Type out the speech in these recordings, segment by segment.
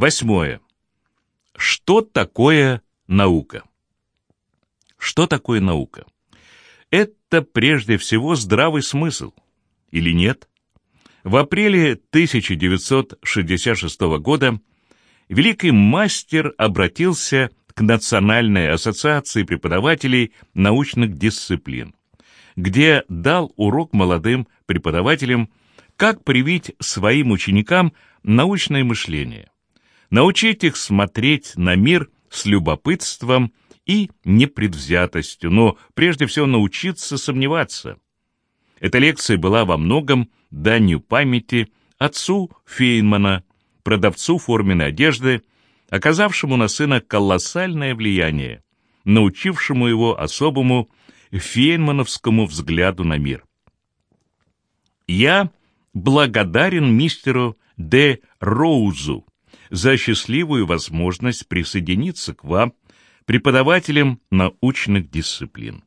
Восьмое. Что такое наука? Что такое наука? Это прежде всего здравый смысл. Или нет? В апреле 1966 года великий мастер обратился к Национальной ассоциации преподавателей научных дисциплин, где дал урок молодым преподавателям, как привить своим ученикам научное мышление, научить их смотреть на мир с любопытством и непредвзятостью, но прежде всего научиться сомневаться. Эта лекция была во многом данью памяти отцу Фейнмана, продавцу форменной одежды, оказавшему на сына колоссальное влияние, научившему его особому фейнмановскому взгляду на мир. Я благодарен мистеру Д. Роузу за счастливую возможность присоединиться к вам, преподавателям научных дисциплин.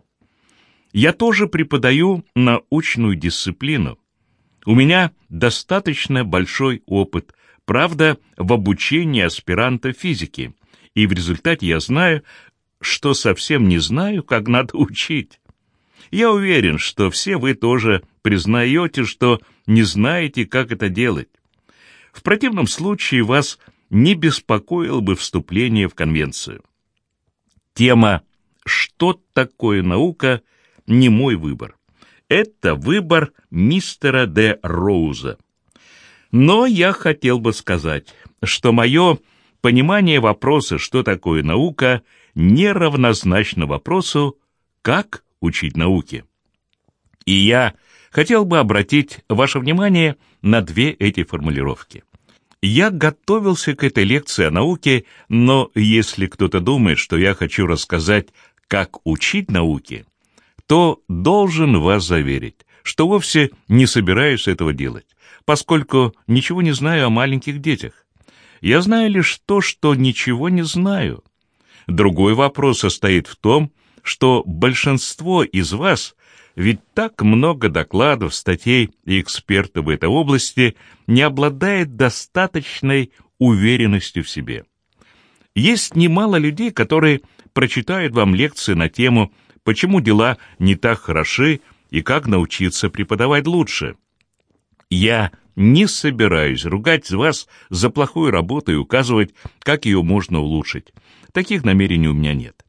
Я тоже преподаю научную дисциплину. У меня достаточно большой опыт, правда, в обучении аспиранта физики, и в результате я знаю, что совсем не знаю, как надо учить. Я уверен, что все вы тоже признаете, что не знаете, как это делать. В противном случае вас не беспокоило бы вступление в конвенцию. Тема «Что такое наука?» не мой выбор. Это выбор мистера Д. Роуза. Но я хотел бы сказать, что мое понимание вопроса, что такое наука, неравнозначно вопросу, как учить науке. И я хотел бы обратить ваше внимание на две эти формулировки. Я готовился к этой лекции о науке, но если кто-то думает, что я хочу рассказать, как учить науке, то должен вас заверить, что вовсе не собираюсь этого делать, поскольку ничего не знаю о маленьких детях. Я знаю лишь то, что ничего не знаю. Другой вопрос состоит в том, что большинство из вас, ведь так много докладов, статей и экспертов в этой области, не обладает достаточной уверенностью в себе. Есть немало людей, которые прочитают вам лекции на тему почему дела не так хороши и как научиться преподавать лучше. Я не собираюсь ругать вас за плохую работу и указывать, как ее можно улучшить. Таких намерений у меня нет.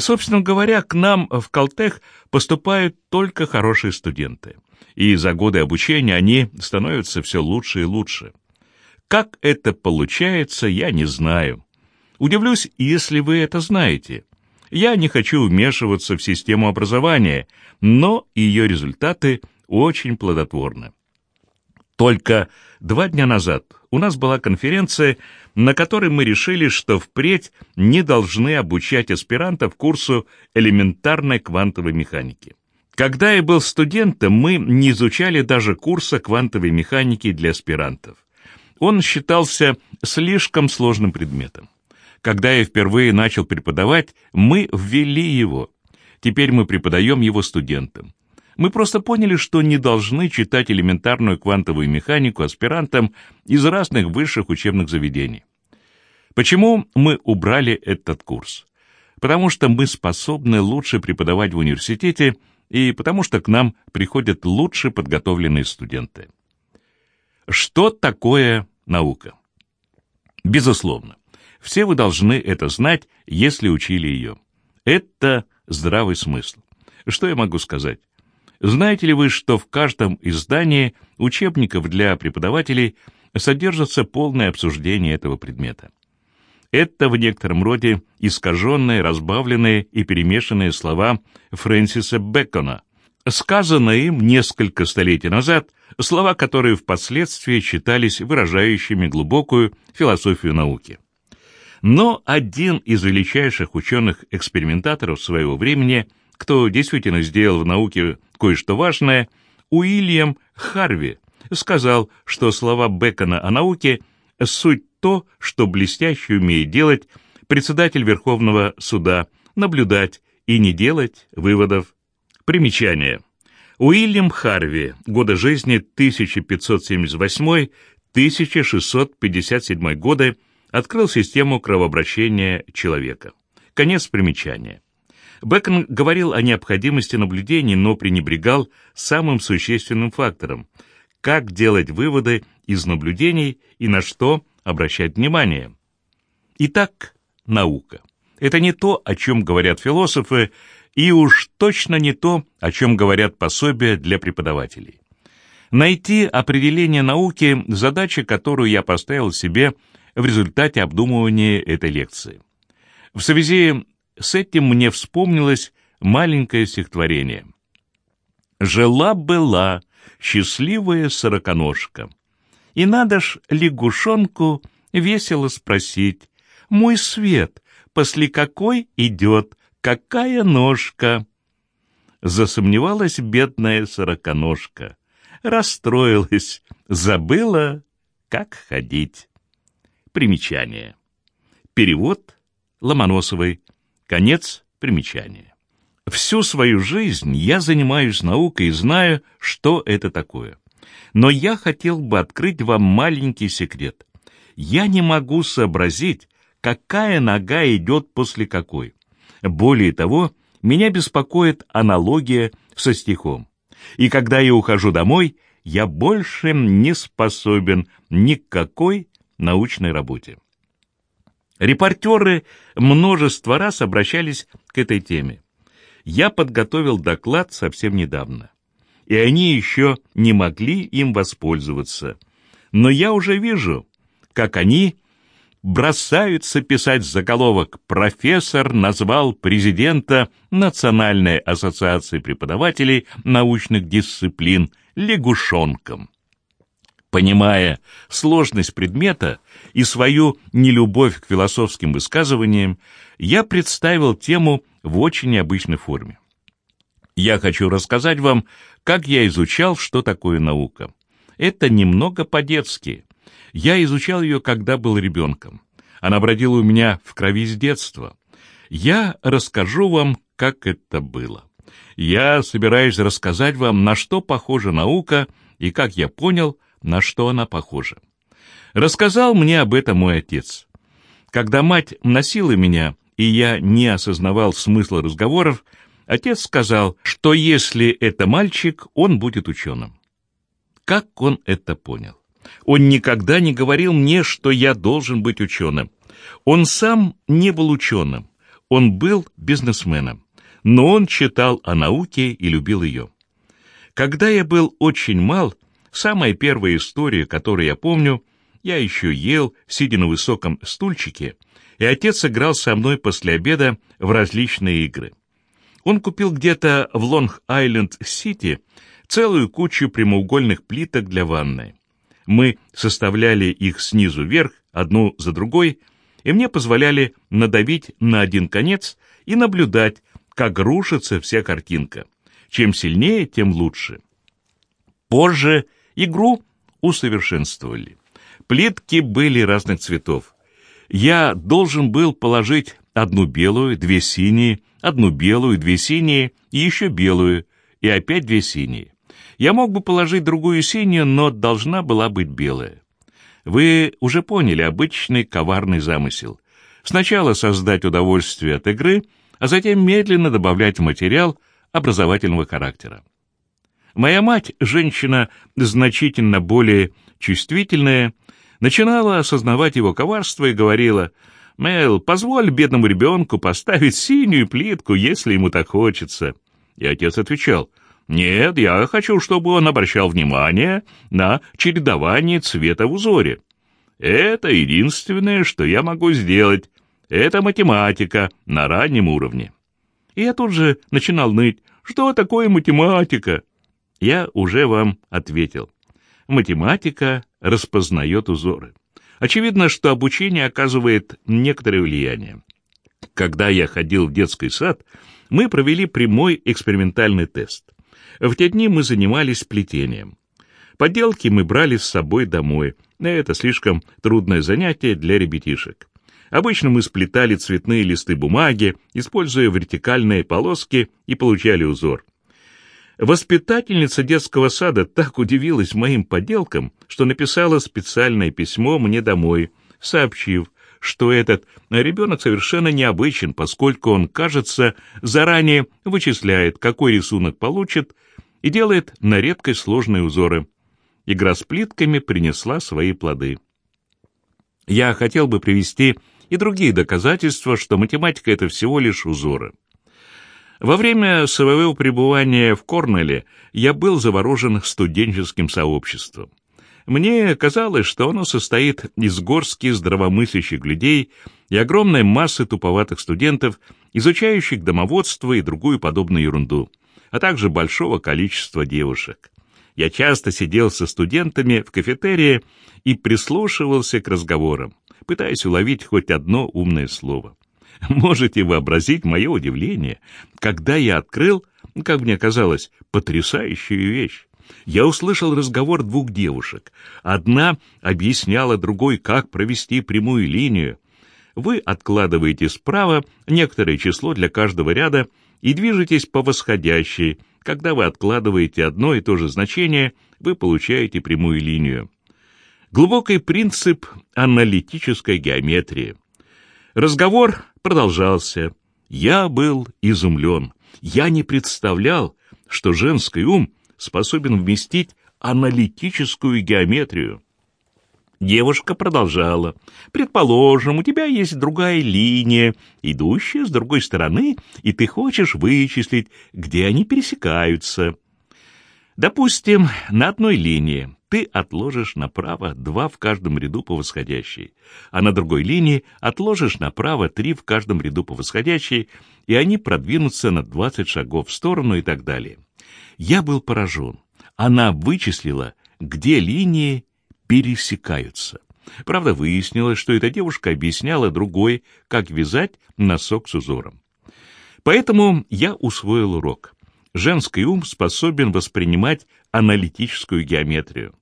Собственно говоря, к нам в Калтех поступают только хорошие студенты, и за годы обучения они становятся все лучше и лучше. Как это получается, я не знаю. Удивлюсь, если вы это знаете. Я не хочу вмешиваться в систему образования, но ее результаты очень плодотворны. Только два дня назад у нас была конференция, на которой мы решили, что впредь не должны обучать аспирантов курсу элементарной квантовой механики. Когда я был студентом, мы не изучали даже курса квантовой механики для аспирантов. Он считался слишком сложным предметом. Когда я впервые начал преподавать, мы ввели его. Теперь мы преподаем его студентам. Мы просто поняли, что не должны читать элементарную квантовую механику аспирантам из разных высших учебных заведений. Почему мы убрали этот курс? Потому что мы способны лучше преподавать в университете и потому что к нам приходят лучше подготовленные студенты. Что такое наука? Безусловно, все вы должны это знать, если учили ее. Это здравый смысл. Что я могу сказать? Знаете ли вы, что в каждом издании учебников для преподавателей содержится полное обсуждение этого предмета? Это в некотором роде искаженные, разбавленные и перемешанные слова Фрэнсиса Бэкона, сказанные им несколько столетий назад, слова, которые впоследствии считались выражающими глубокую философию науки. Но один из величайших ученых-экспериментаторов своего времени, кто действительно сделал в науке кое-что важное, Уильям Харви, сказал, что слова Бекона о науке — суть то, что блестяще умеет делать председатель Верховного суда, наблюдать и не делать выводов. Примечание. Уильям Харви, годы жизни 1578-1657 годы, открыл систему кровообращения человека. Конец примечания. Бэкон говорил о необходимости наблюдений, но пренебрегал самым существенным фактором – как делать выводы из наблюдений и на что обращать внимание. Итак, наука. Это не то, о чем говорят философы, и уж точно не то, о чем говорят пособия для преподавателей. Найти определение науки – задача, которую я поставил себе в результате обдумывания этой лекции. В связи с этим мне вспомнилось маленькое стихотворение. «Жила-была счастливая сороконожка, и надо ж лягушонку весело спросить, «Мой свет, после какой идет, какая ножка?» Засомневалась бедная сороконожка, расстроилась, забыла, как ходить. Примечание. Перевод Ломоносовой. Конец примечания. Всю свою жизнь я занимаюсь наукой и знаю, что это такое. Но я хотел бы открыть вам маленький секрет. Я не могу сообразить, какая нога идет после какой. Более того, меня беспокоит аналогия со стихом. И когда я ухожу домой, я больше не способен ни к какой научной работе. Репортеры множество раз обращались к этой теме. Я подготовил доклад совсем недавно, и они еще не могли им воспользоваться. Но я уже вижу, как они бросаются писать заголовок «Профессор назвал президента Национальной ассоциации преподавателей научных дисциплин лягушонком». Понимая сложность предмета и свою нелюбовь к философским высказываниям, я представил тему в очень необычной форме. Я хочу рассказать вам, как я изучал, что такое наука. Это немного по-детски. Я изучал ее, когда был ребенком. Она бродила у меня в крови с детства. Я расскажу вам, как это было. Я собираюсь рассказать вам, на что похожа наука и как я понял – на что она похожа. Рассказал мне об этом мой отец. Когда мать носила меня, и я не осознавал смысла разговоров, отец сказал, что если это мальчик, он будет ученым. Как он это понял? Он никогда не говорил мне, что я должен быть ученым. Он сам не был ученым, он был бизнесменом, но он читал о науке и любил ее. Когда я был очень мал, Самая первая история, которую я помню, я еще ел, сидя на высоком стульчике, и отец играл со мной после обеда в различные игры. Он купил где-то в Лонг-Айленд-Сити целую кучу прямоугольных плиток для ванной. Мы составляли их снизу вверх, одну за другой, и мне позволяли надавить на один конец и наблюдать, как рушится вся картинка. Чем сильнее, тем лучше. Позже Игру усовершенствовали. Плитки были разных цветов. Я должен был положить одну белую, две синие, одну белую, две синие и еще белую, и опять две синие. Я мог бы положить другую синюю, но должна была быть белая. Вы уже поняли обычный коварный замысел. Сначала создать удовольствие от игры, а затем медленно добавлять материал образовательного характера. Моя мать, женщина значительно более чувствительная, начинала осознавать его коварство и говорила, «Мэл, позволь бедному ребенку поставить синюю плитку, если ему так хочется». И отец отвечал, «Нет, я хочу, чтобы он обращал внимание на чередование цвета в узоре. Это единственное, что я могу сделать. Это математика на раннем уровне». И я тут же начинал ныть, «Что такое математика?» Я уже вам ответил. Математика распознает узоры. Очевидно, что обучение оказывает некоторое влияние. Когда я ходил в детский сад, мы провели прямой экспериментальный тест. В те дни мы занимались плетением. Поделки мы брали с собой домой. Это слишком трудное занятие для ребятишек. Обычно мы сплетали цветные листы бумаги, используя вертикальные полоски, и получали узор. Воспитательница детского сада так удивилась моим поделкам, что написала специальное письмо мне домой, сообщив, что этот ребенок совершенно необычен, поскольку он, кажется, заранее вычисляет, какой рисунок получит, и делает на редкость сложные узоры. Игра с плитками принесла свои плоды. Я хотел бы привести и другие доказательства, что математика — это всего лишь узоры. Во время своего пребывания в Корнелле я был заворожен студенческим сообществом. Мне казалось, что оно состоит из горстки здравомыслящих людей и огромной массы туповатых студентов, изучающих домоводство и другую подобную ерунду, а также большого количества девушек. Я часто сидел со студентами в кафетерии и прислушивался к разговорам, пытаясь уловить хоть одно умное слово. Можете вообразить мое удивление, когда я открыл, как мне казалось, потрясающую вещь. Я услышал разговор двух девушек. Одна объясняла другой, как провести прямую линию. Вы откладываете справа некоторое число для каждого ряда и движетесь по восходящей. Когда вы откладываете одно и то же значение, вы получаете прямую линию. Глубокий принцип аналитической геометрии. Разговор продолжался. Я был изумлен. Я не представлял, что женский ум способен вместить аналитическую геометрию. Девушка продолжала. «Предположим, у тебя есть другая линия, идущая с другой стороны, и ты хочешь вычислить, где они пересекаются. Допустим, на одной линии ты отложишь направо два в каждом ряду по восходящей, а на другой линии отложишь направо три в каждом ряду по восходящей, и они продвинутся на 20 шагов в сторону и так далее. Я был поражен. Она вычислила, где линии пересекаются. Правда, выяснилось, что эта девушка объясняла другой, как вязать носок с узором. Поэтому я усвоил урок. Женский ум способен воспринимать аналитическую геометрию.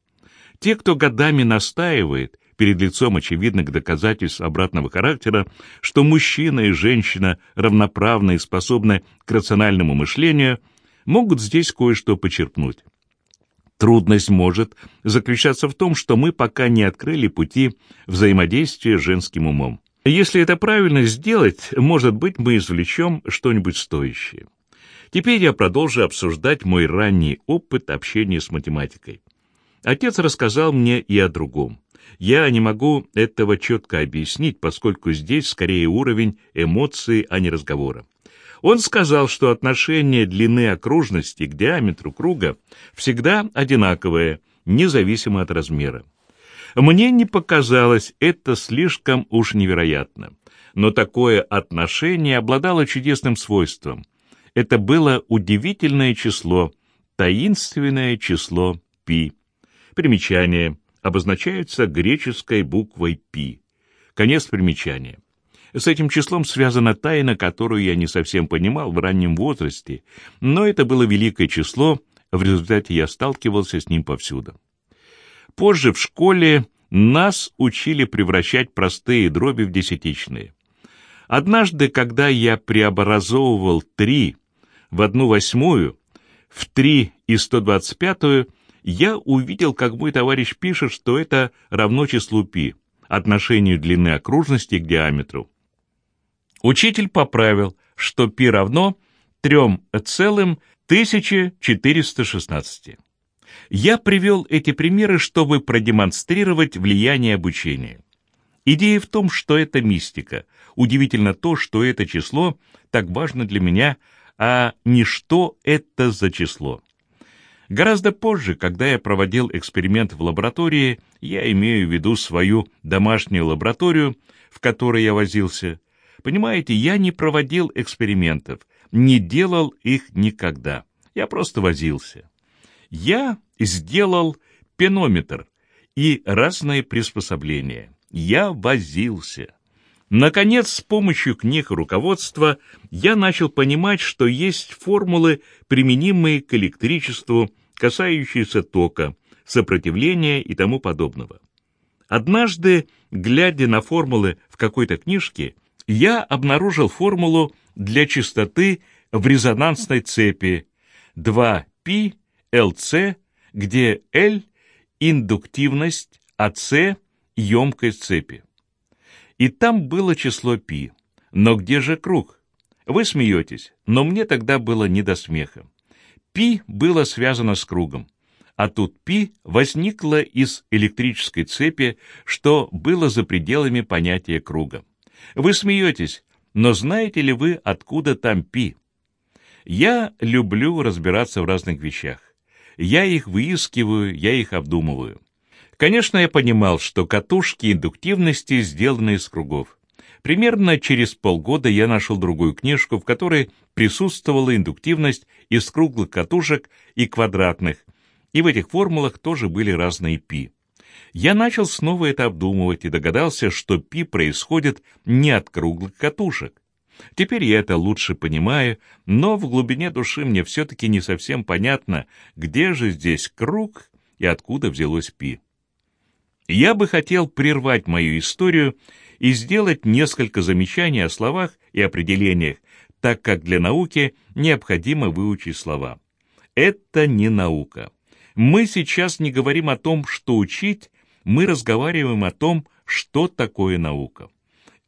Те, кто годами настаивает перед лицом очевидных доказательств обратного характера, что мужчина и женщина равноправны и способны к рациональному мышлению, могут здесь кое-что почерпнуть. Трудность может заключаться в том, что мы пока не открыли пути взаимодействия с женским умом. Если это правильно сделать, может быть, мы извлечем что-нибудь стоящее. Теперь я продолжу обсуждать мой ранний опыт общения с математикой. Отец рассказал мне и о другом. Я не могу этого четко объяснить, поскольку здесь скорее уровень эмоций, а не разговора. Он сказал, что отношение длины окружности к диаметру круга всегда одинаковое, независимо от размера. Мне не показалось это слишком уж невероятно, но такое отношение обладало чудесным свойством. Это было удивительное число, таинственное число π. Примечание обозначается греческой буквой π. Конец примечания. С этим числом связана тайна, которую я не совсем понимал в раннем возрасте, но это было великое число, в результате я сталкивался с ним повсюду. Позже в школе нас учили превращать простые дроби в десятичные. Однажды, когда я преобразовывал три в одну восьмую, в три и сто двадцать пятую, я увидел, как мой товарищ пишет, что это равно числу пи, отношению длины окружности к диаметру. Учитель поправил, что π равно 3,1416. Я привел эти примеры, чтобы продемонстрировать влияние обучения. Идея в том, что это мистика. Удивительно то, что это число так важно для меня, а не что это за число. Гораздо позже, когда я проводил эксперимент в лаборатории, я имею в виду свою домашнюю лабораторию, в которой я возился, Понимаете, я не проводил экспериментов, не делал их никогда. Я просто возился. Я сделал пенометр и разные приспособления. Я возился. Наконец, с помощью книг руководства я начал понимать, что есть формулы, применимые к электричеству, касающиеся тока, сопротивления и тому подобного. Однажды, глядя на формулы в какой-то книжке, я обнаружил формулу для частоты в резонансной цепи 2π LC, где L – индуктивность, а C – емкость цепи. И там было число пи. Но где же круг? Вы смеетесь, но мне тогда было не до смеха. Пи было связано с кругом, а тут пи возникло из электрической цепи, что было за пределами понятия круга. Вы смеетесь, но знаете ли вы, откуда там пи? Я люблю разбираться в разных вещах. Я их выискиваю, я их обдумываю. Конечно, я понимал, что катушки индуктивности сделаны из кругов. Примерно через полгода я нашел другую книжку, в которой присутствовала индуктивность из круглых катушек и квадратных, и в этих формулах тоже были разные пи. Я начал снова это обдумывать и догадался, что пи происходит не от круглых катушек. Теперь я это лучше понимаю, но в глубине души мне все-таки не совсем понятно, где же здесь круг и откуда взялось пи. Я бы хотел прервать мою историю и сделать несколько замечаний о словах и определениях, так как для науки необходимо выучить слова. Это не наука. Мы сейчас не говорим о том, что учить, мы разговариваем о том, что такое наука.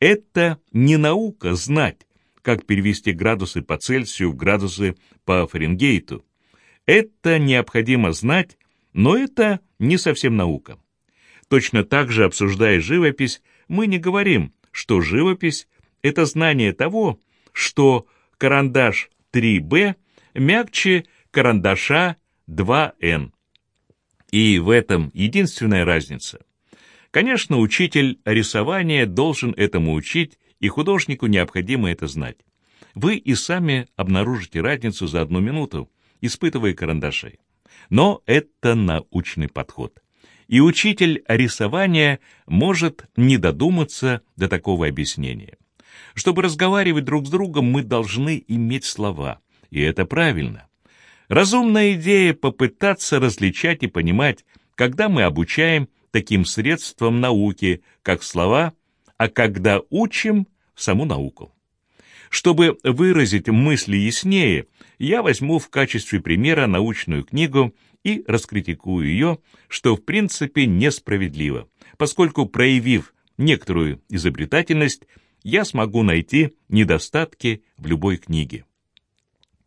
Это не наука знать, как перевести градусы по Цельсию в градусы по Фаренгейту. Это необходимо знать, но это не совсем наука. Точно так же, обсуждая живопись, мы не говорим, что живопись — это знание того, что карандаш 3B мягче карандаша 2N. И в этом единственная разница. Конечно, учитель рисования должен этому учить, и художнику необходимо это знать. Вы и сами обнаружите разницу за одну минуту, испытывая карандаши. Но это научный подход и учитель рисования может не додуматься до такого объяснения. Чтобы разговаривать друг с другом, мы должны иметь слова, и это правильно. Разумная идея попытаться различать и понимать, когда мы обучаем таким средствам науки, как слова, а когда учим саму науку. Чтобы выразить мысли яснее, я возьму в качестве примера научную книгу и раскритикую ее, что в принципе несправедливо, поскольку, проявив некоторую изобретательность, я смогу найти недостатки в любой книге.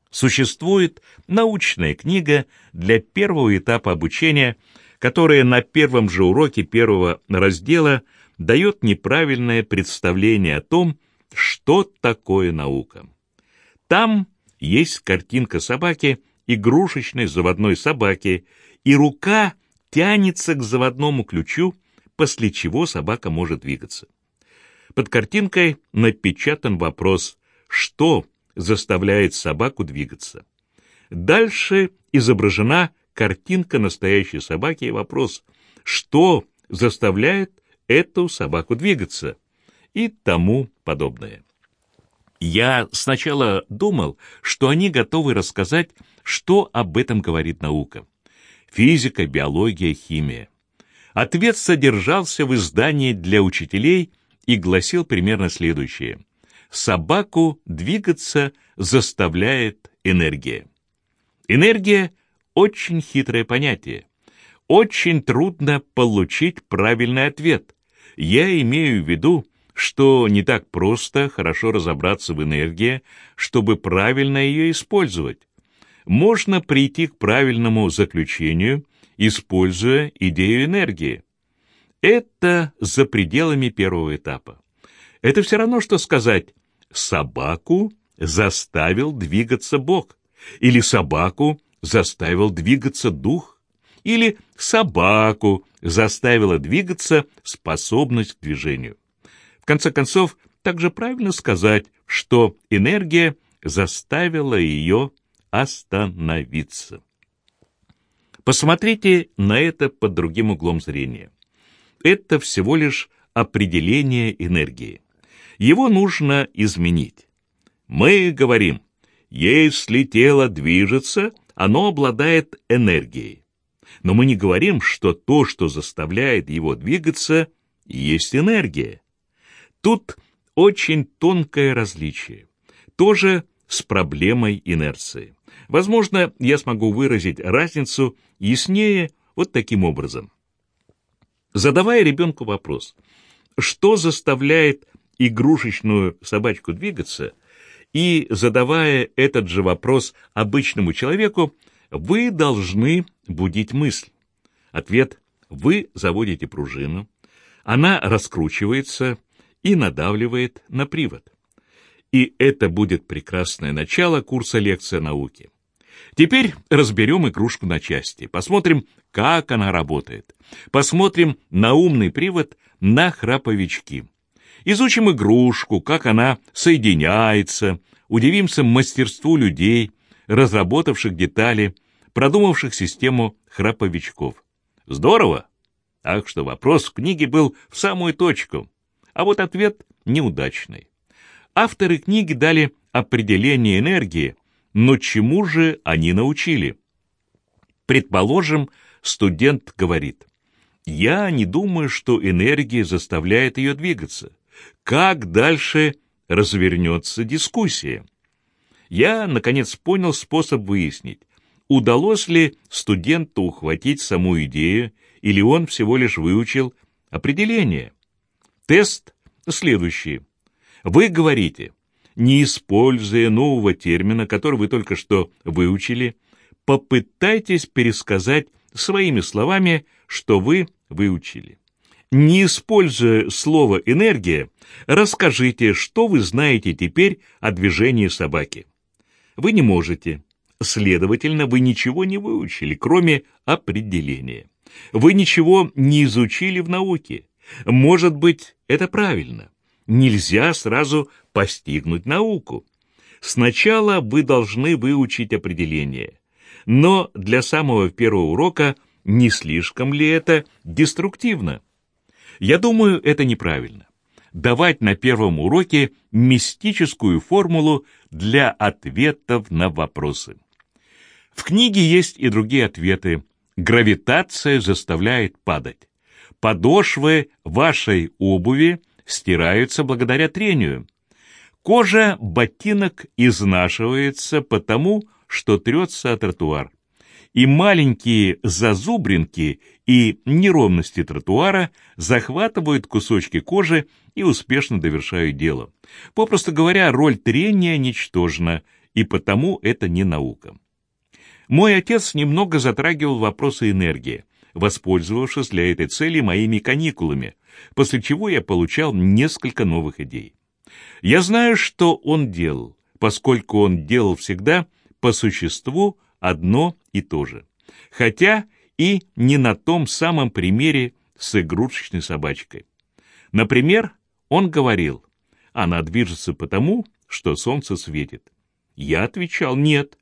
Существует научная книга для первого этапа обучения, которая на первом же уроке первого раздела дает неправильное представление о том, что такое наука. Там есть картинка собаки, игрушечной заводной собаки, и рука тянется к заводному ключу, после чего собака может двигаться. Под картинкой напечатан вопрос «Что заставляет собаку двигаться?». Дальше изображена картинка настоящей собаки и вопрос «Что заставляет эту собаку двигаться?» и тому подобное. Я сначала думал, что они готовы рассказать, что об этом говорит наука. Физика, биология, химия. Ответ содержался в издании для учителей и гласил примерно следующее. Собаку двигаться заставляет энергия. Энергия – очень хитрое понятие. Очень трудно получить правильный ответ. Я имею в виду, что не так просто хорошо разобраться в энергии, чтобы правильно ее использовать. Можно прийти к правильному заключению, используя идею энергии. Это за пределами первого этапа. Это все равно, что сказать «собаку заставил двигаться Бог» или «собаку заставил двигаться дух» или «собаку заставила двигаться способность к движению». В конце концов, также правильно сказать, что энергия заставила ее остановиться. Посмотрите на это под другим углом зрения. Это всего лишь определение энергии. Его нужно изменить. Мы говорим, если тело движется, оно обладает энергией. Но мы не говорим, что то, что заставляет его двигаться, есть энергия. Тут очень тонкое различие. Тоже с проблемой инерции. Возможно, я смогу выразить разницу яснее вот таким образом. Задавая ребенку вопрос, что заставляет игрушечную собачку двигаться, и, задавая этот же вопрос обычному человеку, вы должны будить мысль. Ответ – вы заводите пружину, она раскручивается и надавливает на привод. И это будет прекрасное начало курса лекции науки. Теперь разберем игрушку на части, посмотрим, как она работает. Посмотрим на умный привод на храповички. Изучим игрушку, как она соединяется, удивимся мастерству людей, разработавших детали, продумавших систему храповичков. Здорово! Так что вопрос в книге был в самую точку, а вот ответ неудачный. Авторы книги дали определение энергии, но чему же они научили? Предположим, студент говорит, «Я не думаю, что энергия заставляет ее двигаться. Как дальше развернется дискуссия?» Я, наконец, понял способ выяснить, удалось ли студенту ухватить саму идею, или он всего лишь выучил определение. Тест следующий. Вы говорите, не используя нового термина, который вы только что выучили, попытайтесь пересказать своими словами, что вы выучили. Не используя слово «энергия», расскажите, что вы знаете теперь о движении собаки. Вы не можете. Следовательно, вы ничего не выучили, кроме определения. Вы ничего не изучили в науке. Может быть, это правильно. Нельзя сразу постигнуть науку. Сначала вы должны выучить определение. Но для самого первого урока не слишком ли это деструктивно? Я думаю, это неправильно. Давать на первом уроке мистическую формулу для ответов на вопросы. В книге есть и другие ответы. Гравитация заставляет падать. Подошвы вашей обуви стираются благодаря трению. Кожа ботинок изнашивается потому, что трется о тротуар. И маленькие зазубринки и неровности тротуара захватывают кусочки кожи и успешно довершают дело. Попросту говоря, роль трения ничтожна, и потому это не наука. Мой отец немного затрагивал вопросы энергии, воспользовавшись для этой цели моими каникулами, после чего я получал несколько новых идей. Я знаю, что он делал, поскольку он делал всегда по существу одно и то же. Хотя и не на том самом примере с игрушечной собачкой. Например, он говорил, она движется потому, что солнце светит. Я отвечал, нет.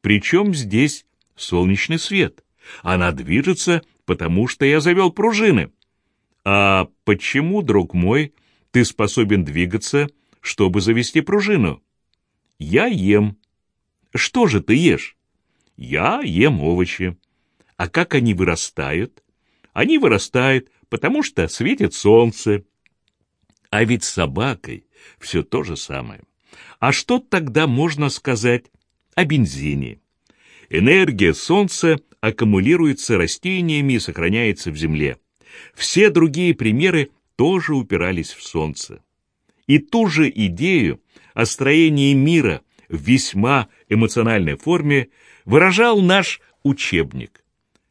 Причем здесь солнечный свет? Она движется, потому что я завел пружины. А почему, друг мой, ты способен двигаться, чтобы завести пружину? Я ем. Что же ты ешь? Я ем овощи. А как они вырастают? Они вырастают, потому что светит солнце. А ведь с собакой все то же самое. А что тогда можно сказать о бензине? Энергия солнца аккумулируется растениями и сохраняется в земле. Все другие примеры тоже упирались в солнце. И ту же идею о строении мира в весьма эмоциональной форме выражал наш учебник.